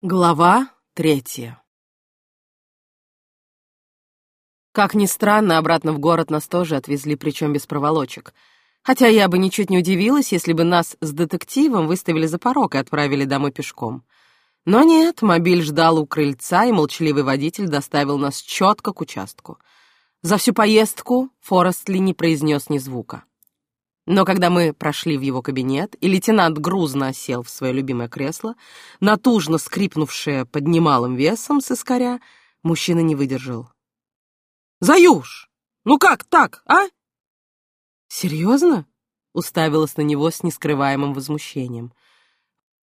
Глава третья Как ни странно, обратно в город нас тоже отвезли, причем без проволочек. Хотя я бы ничуть не удивилась, если бы нас с детективом выставили за порог и отправили домой пешком. Но нет, мобиль ждал у крыльца, и молчаливый водитель доставил нас четко к участку. За всю поездку Форестли не произнес ни звука. Но когда мы прошли в его кабинет, и лейтенант грузно сел в свое любимое кресло, натужно скрипнувшее под немалым весом с искоря, мужчина не выдержал. «Заюш! Ну как так, а?» «Серьезно?» — уставилась на него с нескрываемым возмущением.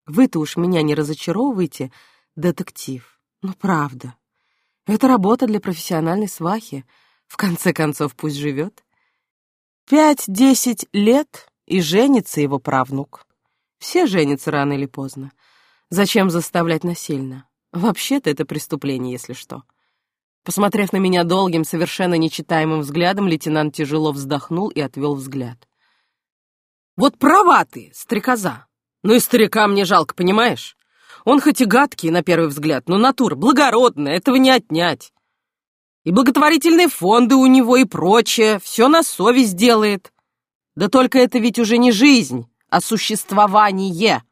«Вы-то уж меня не разочаровываете, детектив. Ну, правда. Это работа для профессиональной свахи. В конце концов, пусть живет. Пять-десять лет, и женится его правнук. Все женятся рано или поздно. Зачем заставлять насильно? Вообще-то это преступление, если что. Посмотрев на меня долгим, совершенно нечитаемым взглядом, лейтенант тяжело вздохнул и отвел взгляд. «Вот права ты, стрекоза! Ну и старика мне жалко, понимаешь? Он хоть и гадкий, на первый взгляд, но натура благородная, этого не отнять. И благотворительные фонды у него и прочее, все на совесть делает. Да только это ведь уже не жизнь, а существование.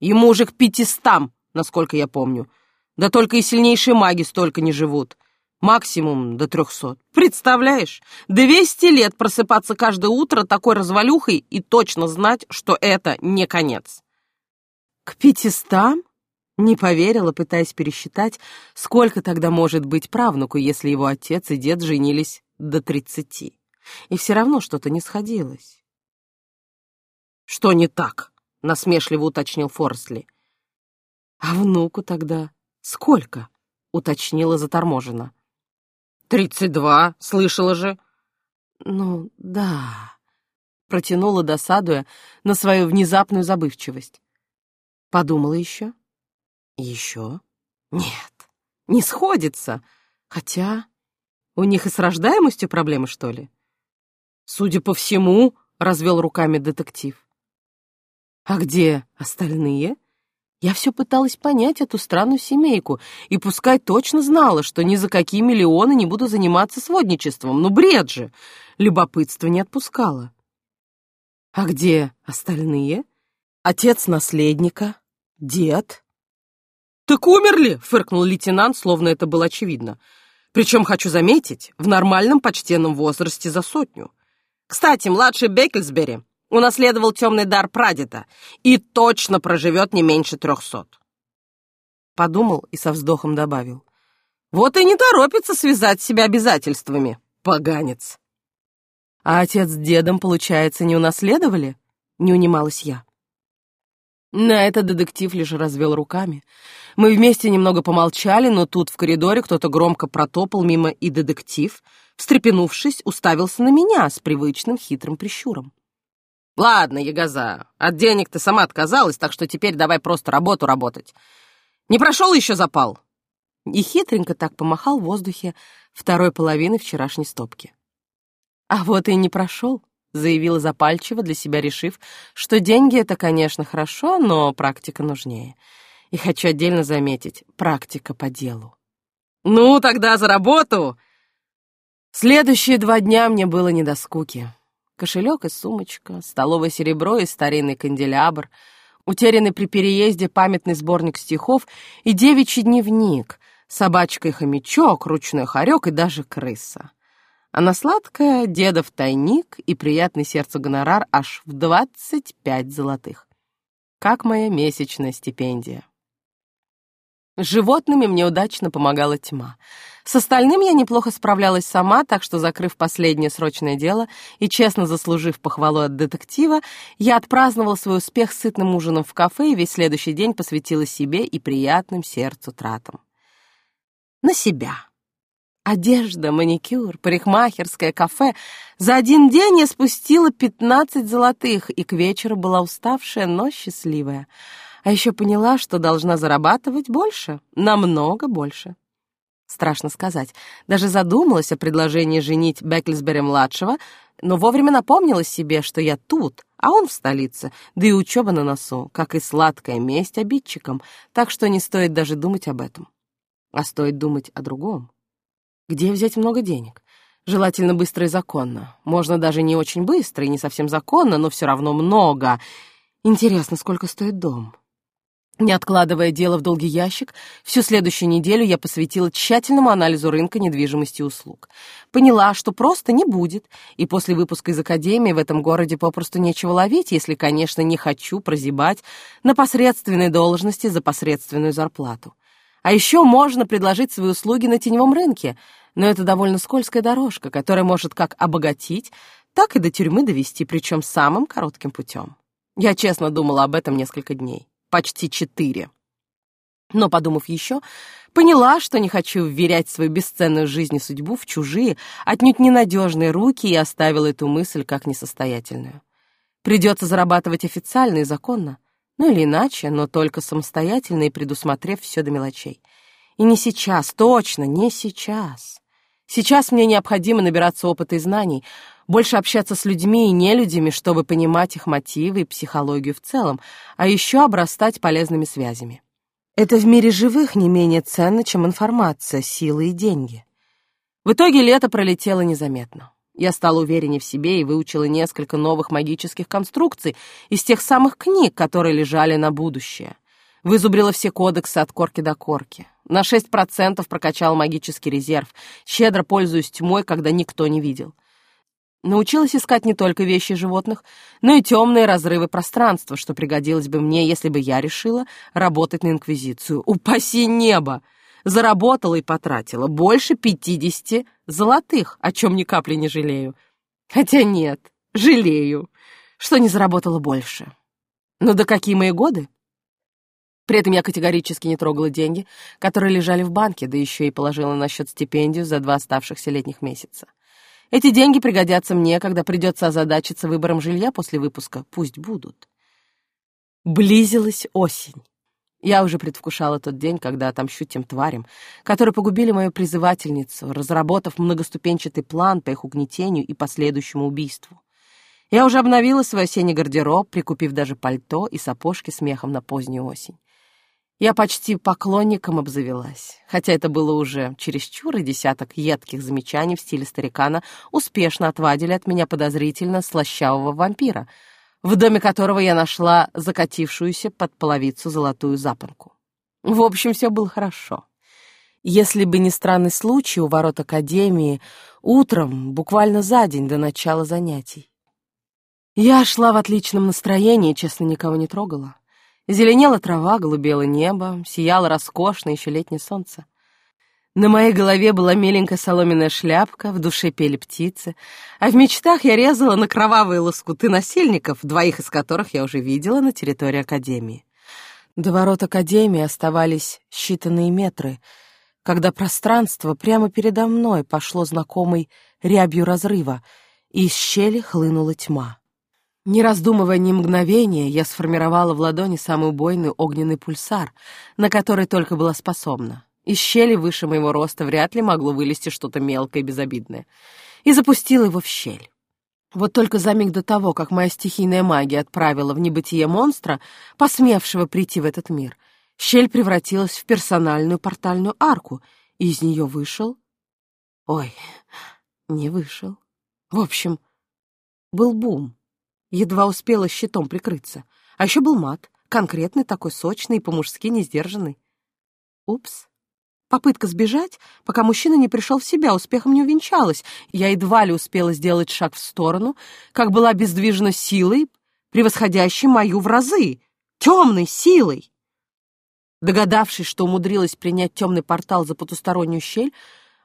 Ему уже к пятистам, насколько я помню. Да только и сильнейшие маги столько не живут. Максимум до трехсот. Представляешь? Двести лет просыпаться каждое утро такой развалюхой и точно знать, что это не конец. К пятистам? Не поверила, пытаясь пересчитать, сколько тогда может быть правнуку, если его отец и дед женились до тридцати. И все равно что-то не сходилось. «Что не так?» — насмешливо уточнил Форсли. «А внуку тогда сколько?» — уточнила заторможенно. «Тридцать два, слышала же». «Ну, да», — протянула, досадуя на свою внезапную забывчивость. Подумала еще еще? Нет, не сходится. Хотя у них и с рождаемостью проблемы, что ли? Судя по всему, развел руками детектив. А где остальные? Я все пыталась понять эту странную семейку, и пускай точно знала, что ни за какие миллионы не буду заниматься сводничеством. Ну, бред же! Любопытство не отпускало. А где остальные? Отец наследника? Дед? «Так умерли!» — фыркнул лейтенант, словно это было очевидно. «Причем, хочу заметить, в нормальном почтенном возрасте за сотню. Кстати, младший Беккельсбери унаследовал темный дар прадеда и точно проживет не меньше трехсот». Подумал и со вздохом добавил. «Вот и не торопится связать себя обязательствами, поганец». «А отец с дедом, получается, не унаследовали?» — не унималась я. На это детектив лишь развел руками. Мы вместе немного помолчали, но тут в коридоре кто-то громко протопал мимо, и детектив, встрепенувшись, уставился на меня с привычным хитрым прищуром. «Ладно, Ягоза, от денег ты сама отказалась, так что теперь давай просто работу работать. Не прошел еще запал?» И хитренько так помахал в воздухе второй половины вчерашней стопки. А вот и не прошел заявила запальчиво, для себя решив, что деньги — это, конечно, хорошо, но практика нужнее. И хочу отдельно заметить, практика по делу. «Ну, тогда за работу!» Следующие два дня мне было не до скуки. Кошелек и сумочка, столовое серебро и старинный канделябр, утерянный при переезде памятный сборник стихов и девичий дневник, собачка и хомячок, ручной хорек и даже крыса а на сладкое дедов тайник и приятный сердцу гонорар аж в двадцать пять золотых. Как моя месячная стипендия. Животными мне удачно помогала тьма. С остальным я неплохо справлялась сама, так что, закрыв последнее срочное дело и честно заслужив похвалу от детектива, я отпраздновала свой успех сытным ужином в кафе и весь следующий день посвятила себе и приятным сердцу тратам. На себя. Одежда, маникюр, парикмахерское, кафе. За один день я спустила пятнадцать золотых, и к вечеру была уставшая, но счастливая. А еще поняла, что должна зарабатывать больше, намного больше. страшно сказать. Даже задумалась о предложении женить Беклисбери-младшего, но вовремя напомнила себе, что я тут, а он в столице, да и учеба на носу, как и сладкая месть обидчикам, так что не стоит даже думать об этом. А стоит думать о другом. Где взять много денег? Желательно быстро и законно. Можно даже не очень быстро и не совсем законно, но все равно много. Интересно, сколько стоит дом? Не откладывая дело в долгий ящик, всю следующую неделю я посвятила тщательному анализу рынка недвижимости и услуг. Поняла, что просто не будет, и после выпуска из академии в этом городе попросту нечего ловить, если, конечно, не хочу прозябать на посредственной должности за посредственную зарплату. А еще можно предложить свои услуги на теневом рынке, но это довольно скользкая дорожка, которая может как обогатить, так и до тюрьмы довести, причем самым коротким путем. Я честно думала об этом несколько дней почти четыре. Но, подумав еще, поняла, что не хочу вверять свою бесценную жизнь и судьбу в чужие, отнюдь ненадежные руки и оставила эту мысль как несостоятельную. Придется зарабатывать официально и законно, ну или иначе, но только самостоятельно и предусмотрев все до мелочей. И не сейчас, точно, не сейчас. Сейчас мне необходимо набираться опыта и знаний, больше общаться с людьми и нелюдями, чтобы понимать их мотивы и психологию в целом, а еще обрастать полезными связями. Это в мире живых не менее ценно, чем информация, силы и деньги. В итоге лето пролетело незаметно. Я стала увереннее в себе и выучила несколько новых магических конструкций из тех самых книг, которые лежали на будущее. Вызубрила все кодексы от корки до корки. На 6% прокачала магический резерв, щедро пользуясь тьмой, когда никто не видел. Научилась искать не только вещи животных, но и темные разрывы пространства, что пригодилось бы мне, если бы я решила работать на Инквизицию. Упаси небо! Заработала и потратила больше пятидесяти золотых, о чем ни капли не жалею. Хотя нет, жалею, что не заработала больше. Но до какие мои годы? При этом я категорически не трогала деньги, которые лежали в банке, да еще и положила на счет стипендию за два оставшихся летних месяца. Эти деньги пригодятся мне, когда придется озадачиться выбором жилья после выпуска. Пусть будут. Близилась осень. Я уже предвкушала тот день, когда отомщу тем тварям, которые погубили мою призывательницу, разработав многоступенчатый план по их угнетению и последующему убийству. Я уже обновила свой осенний гардероб, прикупив даже пальто и сапожки с мехом на позднюю осень. Я почти поклонником обзавелась, хотя это было уже чересчур, и десяток едких замечаний в стиле старикана успешно отвадили от меня подозрительно слащавого вампира, в доме которого я нашла закатившуюся под половицу золотую запонку. В общем, все было хорошо. Если бы не странный случай у ворот Академии, утром, буквально за день до начала занятий. Я шла в отличном настроении, честно, никого не трогала. Зеленела трава, голубело небо, сияло роскошно еще летнее солнце. На моей голове была миленькая соломенная шляпка, в душе пели птицы, а в мечтах я резала на кровавые лоскуты насильников, двоих из которых я уже видела на территории Академии. До ворот Академии оставались считанные метры, когда пространство прямо передо мной пошло знакомой рябью разрыва, и из щели хлынула тьма. Не раздумывая ни мгновения, я сформировала в ладони самый убойный огненный пульсар, на который только была способна. Из щели выше моего роста вряд ли могло вылезти что-то мелкое и безобидное. И запустила его в щель. Вот только за миг до того, как моя стихийная магия отправила в небытие монстра, посмевшего прийти в этот мир, щель превратилась в персональную портальную арку, и из нее вышел... Ой, не вышел. В общем, был бум. Едва успела щитом прикрыться. А еще был мат, конкретный такой, сочный и по-мужски не сдержанный. Упс. Попытка сбежать, пока мужчина не пришел в себя, успехом не увенчалась. Я едва ли успела сделать шаг в сторону, как была бездвижна силой, превосходящей мою в разы, темной силой. Догадавшись, что умудрилась принять темный портал за потустороннюю щель,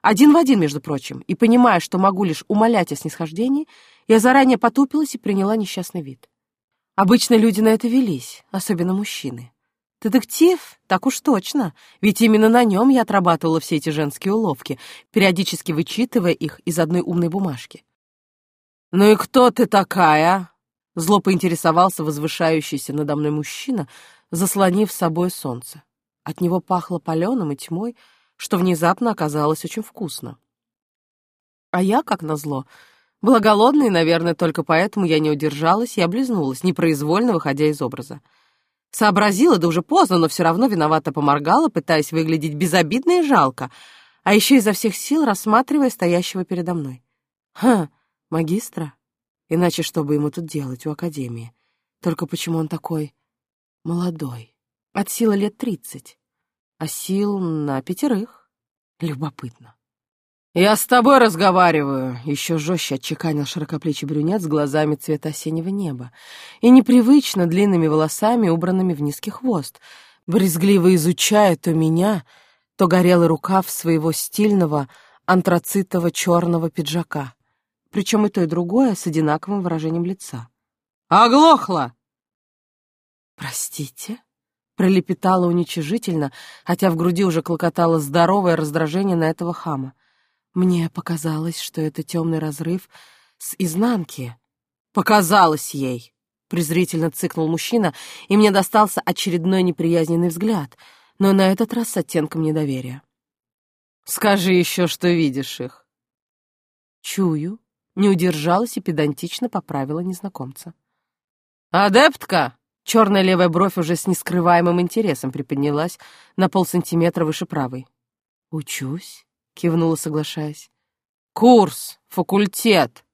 один в один, между прочим, и понимая, что могу лишь умолять о снисхождении, я заранее потупилась и приняла несчастный вид. Обычно люди на это велись, особенно мужчины. Детектив? Так уж точно, ведь именно на нем я отрабатывала все эти женские уловки, периодически вычитывая их из одной умной бумажки. «Ну и кто ты такая?» Зло поинтересовался возвышающийся надо мной мужчина, заслонив собой солнце. От него пахло паленым и тьмой, что внезапно оказалось очень вкусно. А я, как назло, была голодной, наверное, только поэтому я не удержалась и облизнулась, непроизвольно выходя из образа. Сообразила, да уже поздно, но все равно виновато поморгала, пытаясь выглядеть безобидно и жалко, а еще изо всех сил рассматривая стоящего передо мной. Ха, магистра? Иначе что бы ему тут делать у Академии? Только почему он такой молодой? От силы лет тридцать, а сил на пятерых. Любопытно. «Я с тобой разговариваю», — еще жестче отчеканил широкоплечий брюнет с глазами цвета осеннего неба и непривычно длинными волосами, убранными в низкий хвост, брезгливо изучая то меня, то горелый рукав своего стильного антрацитового черного пиджака, причем и то, и другое с одинаковым выражением лица. «Оглохла!» «Простите?» — пролепетала уничижительно, хотя в груди уже клокотало здоровое раздражение на этого хама. Мне показалось, что это темный разрыв с изнанки. Показалось ей! Презрительно цыкнул мужчина, и мне достался очередной неприязненный взгляд, но на этот раз с оттенком недоверия. «Скажи еще, что видишь их». «Чую», не удержалась и педантично поправила незнакомца. «Адептка!» Черная левая бровь уже с нескрываемым интересом приподнялась на полсантиметра выше правой. «Учусь», кивнула, соглашаясь. «Курс, факультет!»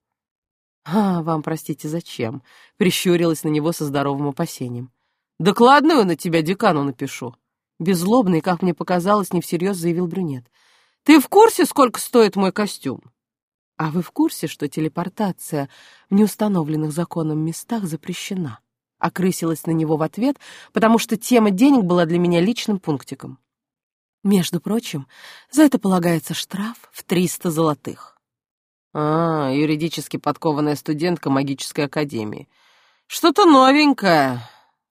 «А, вам, простите, зачем?» — прищурилась на него со здоровым опасением. «Докладную на тебя декану напишу». Беззлобный, как мне показалось, не всерьез заявил брюнет. «Ты в курсе, сколько стоит мой костюм?» «А вы в курсе, что телепортация в неустановленных законом местах запрещена?» Окрысилась на него в ответ, потому что тема денег была для меня личным пунктиком. Между прочим, за это полагается штраф в 300 золотых. А, юридически подкованная студентка магической академии. Что-то новенькое.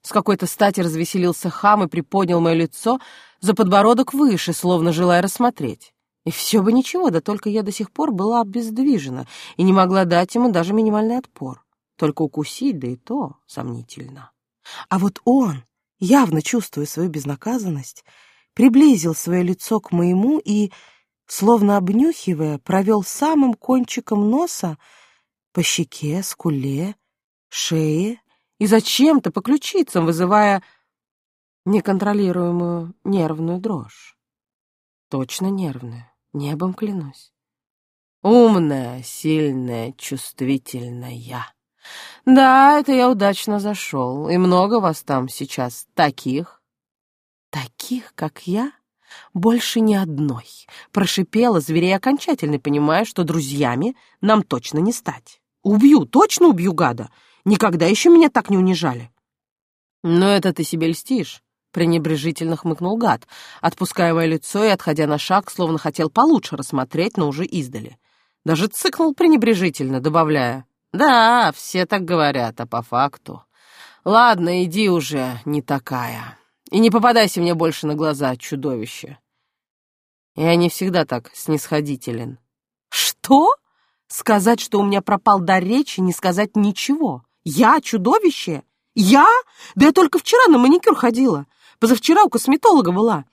С какой-то стати развеселился хам и приподнял мое лицо за подбородок выше, словно желая рассмотреть. И все бы ничего, да только я до сих пор была обездвижена и не могла дать ему даже минимальный отпор. Только укусить, да и то сомнительно. А вот он, явно чувствуя свою безнаказанность, приблизил свое лицо к моему и, словно обнюхивая, провел самым кончиком носа по щеке, скуле, шее и зачем-то по ключицам, вызывая неконтролируемую нервную дрожь. Точно нервную, небом клянусь. Умная, сильная, чувствительная. Да, это я удачно зашел, и много вас там сейчас таких. «Таких, как я, больше ни одной», — прошипела зверей окончательно, понимая, что друзьями нам точно не стать. «Убью, точно убью гада! Никогда еще меня так не унижали!» «Но это ты себе льстишь», — пренебрежительно хмыкнул гад, отпуская мое лицо и отходя на шаг, словно хотел получше рассмотреть, но уже издали. Даже цыкнул пренебрежительно, добавляя. «Да, все так говорят, а по факту...» «Ладно, иди уже, не такая». И не попадайся мне больше на глаза, чудовище. Я не всегда так снисходителен. Что? Сказать, что у меня пропал дар речи, не сказать ничего. Я чудовище? Я? Да я только вчера на маникюр ходила. Позавчера у косметолога была.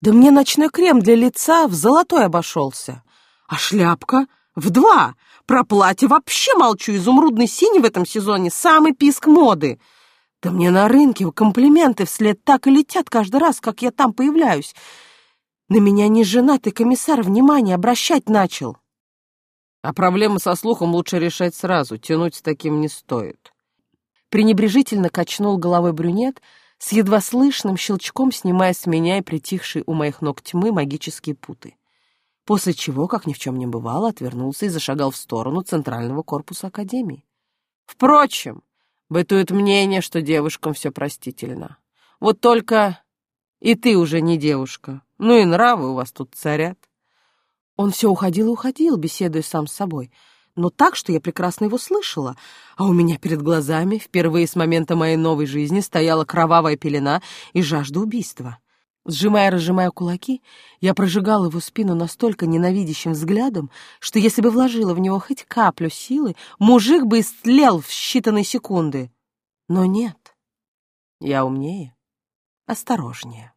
Да мне ночной крем для лица в золотой обошелся. А шляпка в два. Про платье вообще молчу. Изумрудный синий в этом сезоне самый писк моды. Да мне на рынке комплименты вслед так и летят каждый раз, как я там появляюсь. На меня неженатый комиссар внимание обращать начал. А проблемы со слухом лучше решать сразу, тянуть с таким не стоит. Пренебрежительно качнул головой брюнет, с едва слышным щелчком снимая с меня и притихшей у моих ног тьмы магические путы. После чего, как ни в чем не бывало, отвернулся и зашагал в сторону центрального корпуса Академии. Впрочем, Бытует мнение, что девушкам все простительно. Вот только и ты уже не девушка. Ну и нравы у вас тут царят. Он все уходил и уходил, беседуя сам с собой, но так, что я прекрасно его слышала, а у меня перед глазами впервые с момента моей новой жизни стояла кровавая пелена и жажда убийства. Сжимая и разжимая кулаки, я прожигала его спину настолько ненавидящим взглядом, что если бы вложила в него хоть каплю силы, мужик бы истлел в считанные секунды. Но нет. Я умнее, осторожнее,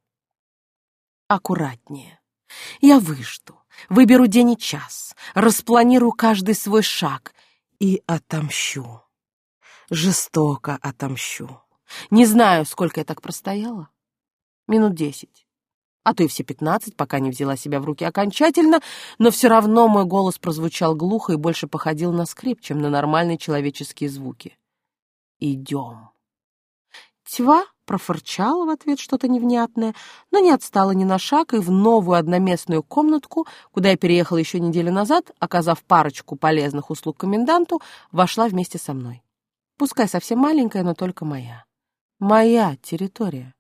аккуратнее. Я выжду, выберу день и час, распланирую каждый свой шаг и отомщу. Жестоко отомщу. Не знаю, сколько я так простояла. Минут десять. А то и все пятнадцать, пока не взяла себя в руки окончательно, но все равно мой голос прозвучал глухо и больше походил на скрип, чем на нормальные человеческие звуки. «Идем». Тьва профырчала в ответ что-то невнятное, но не отстала ни на шаг и в новую одноместную комнатку, куда я переехала еще неделю назад, оказав парочку полезных услуг коменданту, вошла вместе со мной. Пускай совсем маленькая, но только моя. Моя территория,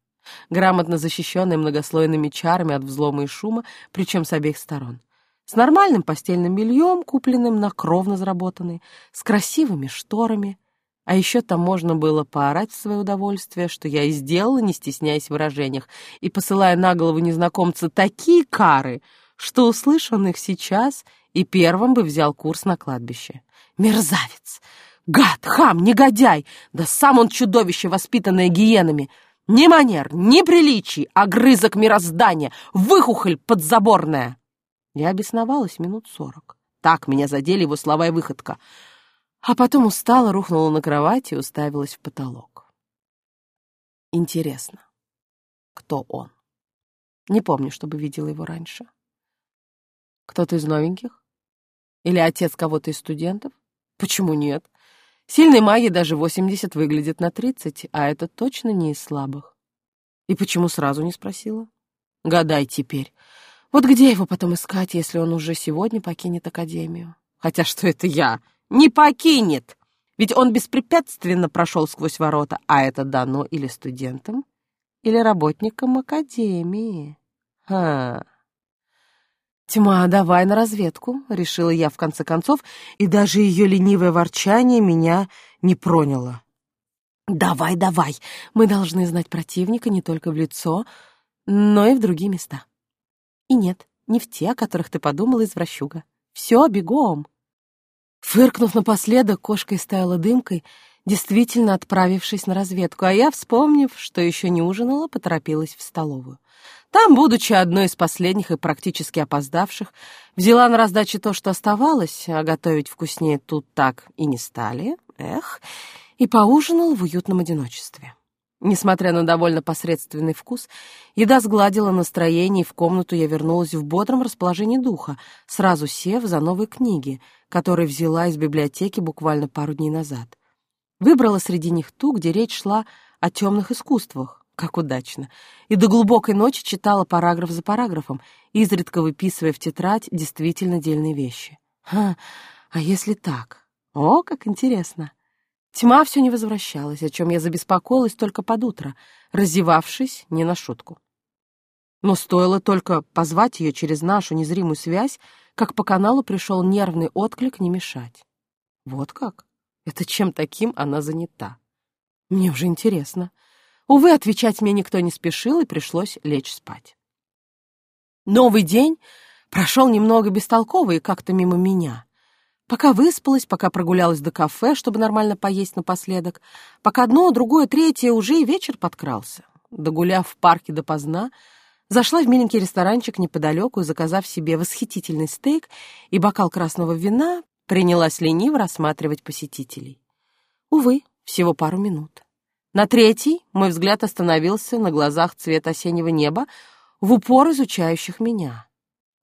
грамотно защищенная многослойными чарами от взлома и шума, причем с обеих сторон. С нормальным постельным бельем, купленным на кровно заработанный, с красивыми шторами. А еще там можно было поорать в свое удовольствие, что я и сделала, не стесняясь в выражениях, и посылая на голову незнакомца такие кары, что, услышал он их сейчас, и первым бы взял курс на кладбище. Мерзавец! Гад, хам, негодяй! Да сам он чудовище, воспитанное гиенами! Ни манер, ни приличий, огрызок мироздания, выхухоль подзаборная! Я обесновалась минут сорок. Так меня задели его слова и выходка. А потом устала, рухнула на кровати и уставилась в потолок. Интересно, кто он? Не помню, чтобы видела его раньше. Кто-то из новеньких? Или отец кого-то из студентов? Почему нет? Сильной маги даже 80 выглядит на 30, а это точно не из слабых. И почему сразу не спросила? Гадай теперь. Вот где его потом искать, если он уже сегодня покинет Академию? Хотя что это я? Не покинет! Ведь он беспрепятственно прошел сквозь ворота, а это дано или студентам, или работникам Академии. Ха... «Тьма, давай на разведку», — решила я в конце концов, и даже ее ленивое ворчание меня не проняло. «Давай, давай, мы должны знать противника не только в лицо, но и в другие места. И нет, не в те, о которых ты подумала, извращуга. Все, бегом!» Фыркнув напоследок, кошка истаяла дымкой, действительно отправившись на разведку, а я, вспомнив, что еще не ужинала, поторопилась в столовую. Там, будучи одной из последних и практически опоздавших, взяла на раздаче то, что оставалось, а готовить вкуснее тут так и не стали, эх, и поужинал в уютном одиночестве. Несмотря на довольно посредственный вкус, еда сгладила настроение, и в комнату я вернулась в бодром расположении духа, сразу сев за новые книги, которые взяла из библиотеки буквально пару дней назад. Выбрала среди них ту, где речь шла о темных искусствах, как удачно. И до глубокой ночи читала параграф за параграфом, изредка выписывая в тетрадь действительно дельные вещи. Ха, а если так? О, как интересно. Тьма все не возвращалась, о чем я забеспокоилась только под утро, разевавшись не на шутку. Но стоило только позвать ее через нашу незримую связь, как по каналу пришел нервный отклик «не мешать». Вот как? Это чем таким она занята? Мне уже интересно. Увы, отвечать мне никто не спешил, и пришлось лечь спать. Новый день прошел немного бестолково и как-то мимо меня. Пока выспалась, пока прогулялась до кафе, чтобы нормально поесть напоследок, пока одно, другое, третье, уже и вечер подкрался. Догуляв в парке допоздна, зашла в миленький ресторанчик неподалеку заказав себе восхитительный стейк и бокал красного вина, принялась лениво рассматривать посетителей. Увы, всего пару минут. На третий мой взгляд остановился на глазах цвет осеннего неба, в упор изучающих меня.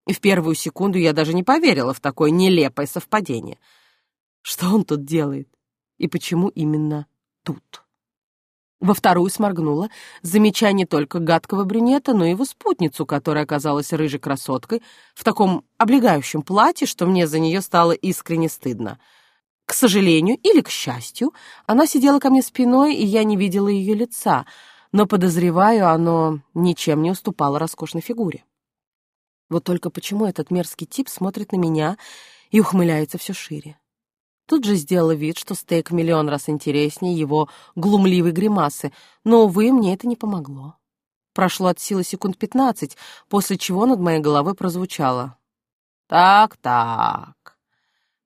И в первую секунду я даже не поверила в такое нелепое совпадение. Что он тут делает? И почему именно тут? Во вторую сморгнула, замечая не только гадкого брюнета, но и его спутницу, которая оказалась рыжей красоткой в таком облегающем платье, что мне за нее стало искренне стыдно — к сожалению или к счастью, она сидела ко мне спиной, и я не видела ее лица, но, подозреваю, оно ничем не уступало роскошной фигуре. Вот только почему этот мерзкий тип смотрит на меня и ухмыляется все шире? Тут же сделала вид, что стейк миллион раз интереснее его глумливой гримасы, но, увы, мне это не помогло. Прошло от силы секунд пятнадцать, после чего над моей головой прозвучало. «Так-так,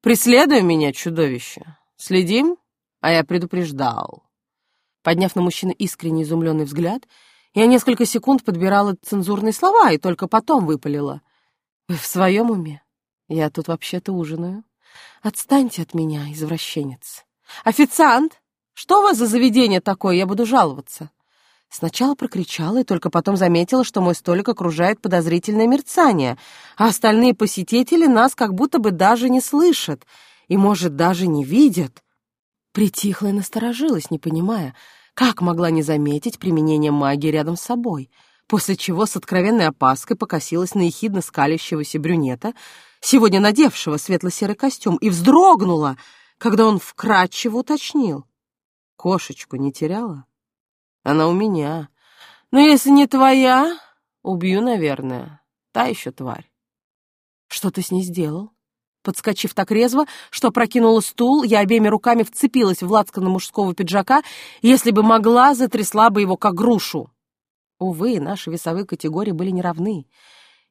Преследуй меня, чудовище. Следим? А я предупреждал. Подняв на мужчину искренне изумленный взгляд, я несколько секунд подбирала цензурные слова и только потом выпалила. Вы в своем уме? Я тут вообще-то ужинаю. Отстаньте от меня, извращенец. Официант! Что у вас за заведение такое? Я буду жаловаться. Сначала прокричала и только потом заметила, что мой столик окружает подозрительное мерцание, а остальные посетители нас как будто бы даже не слышат и, может, даже не видят. Притихла и насторожилась, не понимая, как могла не заметить применение магии рядом с собой, после чего с откровенной опаской покосилась на ехидно скалящегося брюнета, сегодня надевшего светло-серый костюм, и вздрогнула, когда он вкратчиво уточнил. «Кошечку не теряла? Она у меня. Но если не твоя, убью, наверное. Та еще тварь». «Что ты с ней сделал?» Подскочив так резво, что прокинула стул, я обеими руками вцепилась в лацканы мужского пиджака, если бы могла, затрясла бы его как грушу. Увы, наши весовые категории были неравны,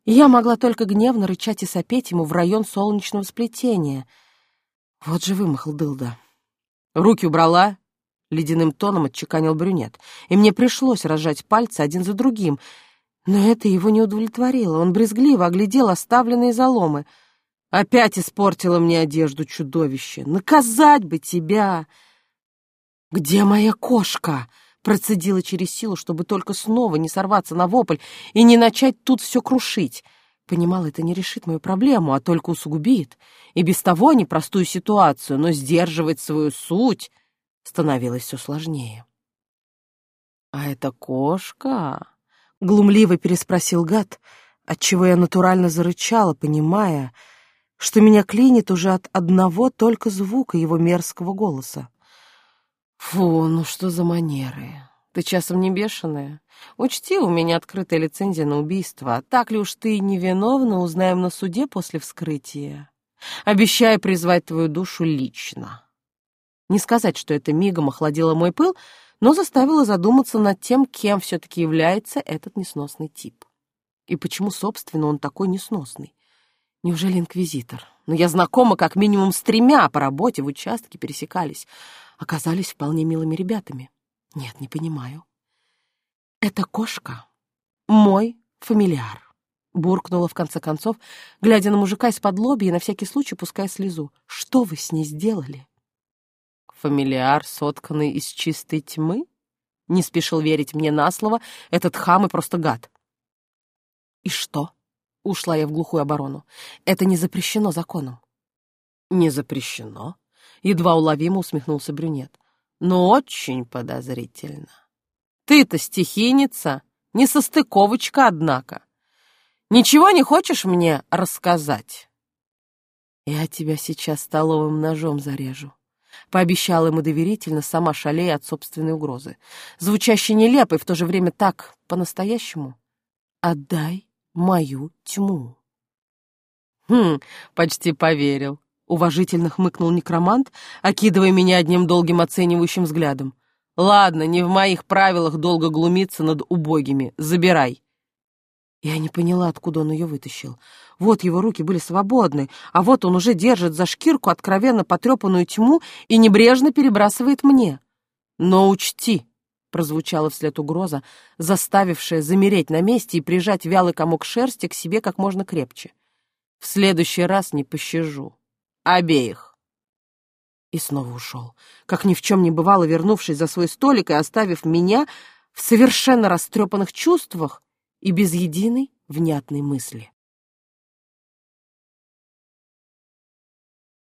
и я могла только гневно рычать и сопеть ему в район солнечного сплетения. Вот же вымахал дылда. Руки убрала, ледяным тоном отчеканил брюнет, и мне пришлось разжать пальцы один за другим, но это его не удовлетворило. Он брезгливо оглядел оставленные заломы — Опять испортила мне одежду чудовище. Наказать бы тебя! Где моя кошка? Процедила через силу, чтобы только снова не сорваться на вопль и не начать тут все крушить. Понимала, это не решит мою проблему, а только усугубит. И без того непростую ситуацию, но сдерживать свою суть становилось все сложнее. «А это кошка?» — глумливо переспросил гад, отчего я натурально зарычала, понимая, что меня клинит уже от одного только звука его мерзкого голоса. Фу, ну что за манеры? Ты часом не бешеная? Учти, у меня открытая лицензия на убийство. Так ли уж ты невиновна, узнаем на суде после вскрытия. Обещаю призвать твою душу лично. Не сказать, что это мигом охладило мой пыл, но заставило задуматься над тем, кем все-таки является этот несносный тип. И почему, собственно, он такой несносный. Неужели инквизитор? Но я знакома как минимум с тремя по работе в участке пересекались. Оказались вполне милыми ребятами. Нет, не понимаю. Эта кошка — мой фамильяр. Буркнула в конце концов, глядя на мужика из-под лоби и на всякий случай пуская слезу. Что вы с ней сделали? Фамильяр, сотканный из чистой тьмы? Не спешил верить мне на слово, этот хам и просто гад. И что? Ушла я в глухую оборону. Это не запрещено законом. Не запрещено? Едва уловимо усмехнулся брюнет. Но очень подозрительно. Ты-то стихийница, не состыковочка, однако. Ничего не хочешь мне рассказать? Я тебя сейчас столовым ножом зарежу. Пообещала ему доверительно, сама шалея от собственной угрозы. Звучащей нелепо и в то же время так, по-настоящему. Отдай мою тьму. Хм, почти поверил. Уважительно хмыкнул некромант, окидывая меня одним долгим оценивающим взглядом. Ладно, не в моих правилах долго глумиться над убогими. Забирай. Я не поняла, откуда он ее вытащил. Вот его руки были свободны, а вот он уже держит за шкирку откровенно потрепанную тьму и небрежно перебрасывает мне. Но учти, прозвучала вслед угроза, заставившая замереть на месте и прижать вялый комок шерсти к себе как можно крепче. «В следующий раз не пощажу. Обеих!» И снова ушел, как ни в чем не бывало, вернувшись за свой столик и оставив меня в совершенно растрепанных чувствах и без единой внятной мысли.